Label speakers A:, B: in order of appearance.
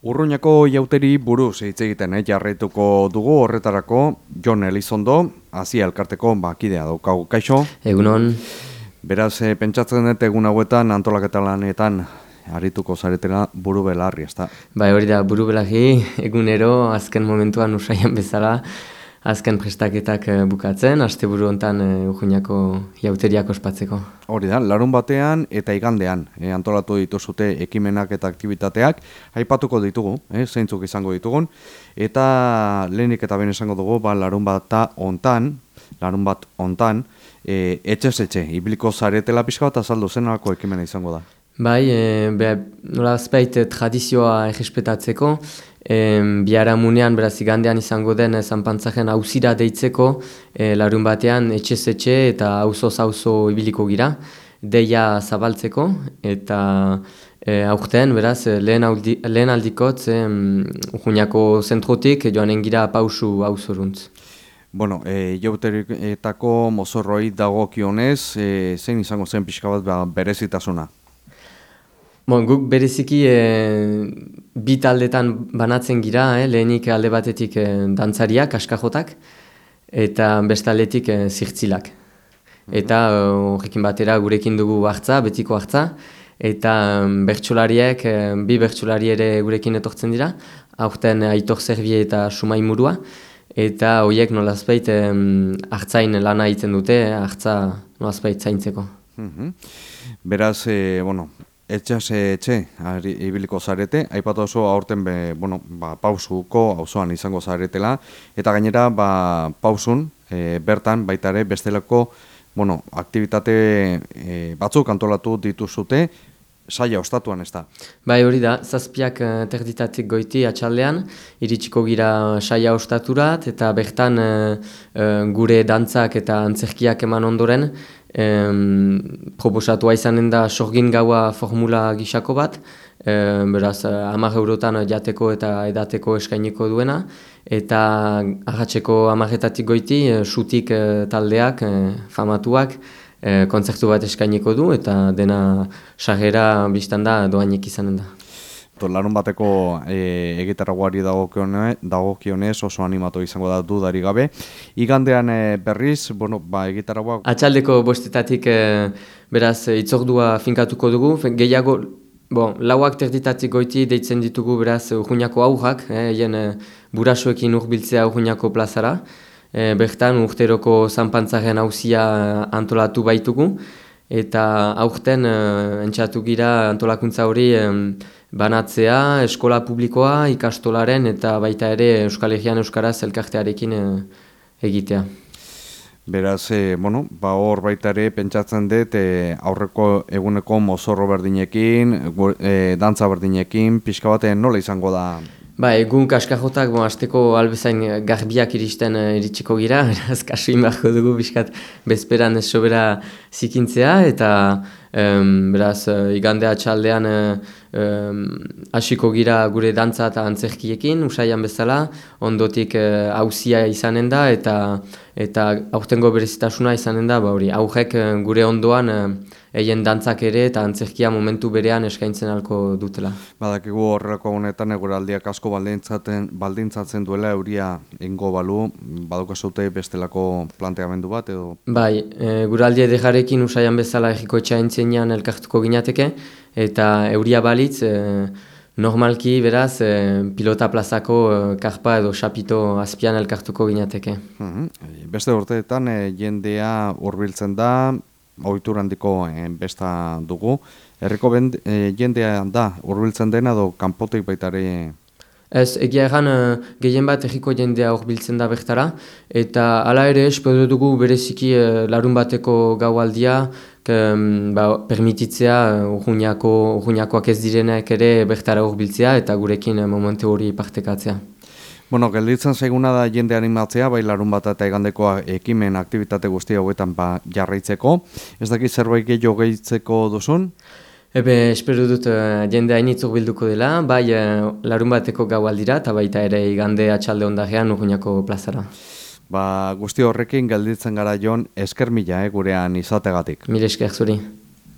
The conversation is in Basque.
A: Urruñako jauteri buruz hitz egiten eh, jarraituko dugu horretarako Jon Elizondo, hasi elkarteko bakidea daukagu kaixo.
B: Egunon.
A: Beraz, eh, pentsatzen dut egun hauetan antolaketa lanetan arituko zaretela buru belarri, ezta?
B: Bai, hori da, buru belarri egunero azken momentuan usaian bezala azken prestaketak eh, bukatzen, asteburu hontan e, Urruñako jauteriak ospatzeko.
A: Hori da, larun batean eta igandean e, antolatu dituzute ekimenak eta aktivitateak, aipatuko ditugu, e, zeintzuk izango ditugun, eta lehenik eta ben esango dugu, ba, larun bata hontan, larun bat hontan, e, etxez etxe, ibiliko zaretela pixka bat azaldu zen ekimena izango da.
B: Bai, e, be, nola azpeit tradizioa egespetatzeko, E, biara munean, beraz igandean izango den zanpantzaren hausira deitzeko e, larun batean etxez etxe eta auzo zauzo ibiliko gira, deia zabaltzeko eta e, aurten, beraz, lehen, aldi, lehen aldikot e, juniako zentrotik joanen gira pausu auzoruntz.
A: Bueno, e, jauteritako mozorroi dagokionez, e, zein izango zen pixka bat ba, berezitasuna?
B: Bon, guk bereziki e, bi taldetan banatzen gira, eh, lehenik alde batetik e, dantzariak, askajotak, eta bestaldetik e, zirtzilak. Mhm. Eta horrekin batera gurekin dugu hartza, betiko hartza, eta bertsolariek, bi bertsolari ere gurekin etortzen dira, aurten aitor zerbie eta sumai murua, eta horiek nolazpeit e, hartzain lana egiten dute, hartza nolazpeit zaintzeko.
A: Mm Beraz, e, bueno, etxas etxe ibiliko zarete, aipatu oso aurten be, bueno, ba, pausuko auzoan izango zaretela, eta gainera ba, pausun e, bertan baitare bestelako bueno, aktivitate e, batzuk antolatu dituzute, saia ostatuan ez da.
B: Bai hori da, zazpiak uh, terditatik goiti atxaldean, iritsiko gira saia ostaturat, eta bertan uh, gure dantzak eta antzerkiak eman ondoren, um, proposatua izanen da sorgin gaua formula gisako bat, um, beraz, hamar eurotan jateko eta edateko eskainiko duena, eta ahatzeko hamaretatik goiti, uh, sutik taldeak, famatuak, e, kontzertu bat eskainiko du. Eta dena sagera biztan da doainek izanen da.
A: Larun bateko e, egitarragoari dagokionez oso animatu izango da dudari gabe. Igandean e, berriz, bueno, ba, egitarragoa...
B: Atxaldeko bostetatik e, beraz itzordua finkatuko dugu, gehiago Bon, lauak terditatik goiti deitzen ditugu beraz urguñako aurrak, eh, e, burasoekin urbiltzea urguñako plazara. E, bertan urteroko zanpantzaren hauzia antolatu baitugu, eta aurten e, entxatu gira antolakuntza hori e, banatzea eskola publikoa ikastolaren eta baita ere Euskal Herrian Euskaraz elkartearekin e, egitea.
A: Beraz, e, bueno, ba hor baita ere pentsatzen dut e, aurreko eguneko mozorro berdinekin, e, dantza berdinekin, pixka batean nola izango da
B: Ba, egun kaskajotak, bon, azteko albezain garbiak iristen iritsiko gira, eraz kasu inbarko dugu biskat bezperan sobera zikintzea, eta um, beraz, uh, igandea txaldean um, hasiko gira gure dantza eta antzerkiekin, usaian bezala, ondotik hauzia uh, izanen da, eta eta aurtengo berezitasuna izanen da, ba, hori, aurrek gure ondoan eien dantzak ere eta antzerkia momentu berean eskaintzen alko dutela.
A: Badakigu horrelako honetan eguraldiak asko baldintzaten, baldintzatzen duela euria ingo balu, baduka zute bestelako planteamendu bat edo?
B: Bai, e, guraldi edejarekin usaian bezala egiko etxaintzenean elkartuko ginateke eta euria balitz e, Normalki, beraz, e, pilota plazako e, karpa edo xapito azpian elkartuko ginateke.
A: Mhm. Beste urteetan, e, jendea hurbiltzen da, ohitur handiko eh, besta dugu. Herriko e, jendea da hurbiltzen dena edo kanpotik baitare
B: Ez, egia egan uh, gehien bat erriko jendea hurbiltzen da bertara, eta hala ere espero dugu bereziki uh, larun bateko gaualdia, um, ba, permititzea uh, urguñakoak ez direnak ere bertara hurbiltzea eta gurekin uh, momentu hori partekatzea.
A: Bueno, gelditzen zaiguna da jende animatzea, bai larun bat eta egandekoa ekimen aktivitate guzti hauetan ba jarraitzeko. Ez daki zerbait gehiago gehitzeko duzun?
B: Ebe, espero dut uh, jende hainitzuk bilduko dela, bai uh, larun bateko gau aldira, eta baita ere igande atxalde ondajean urguñako plazara.
A: Ba, guzti horrekin gelditzen gara jon esker mila, eh, gurean izategatik.
B: Mil esker zuri.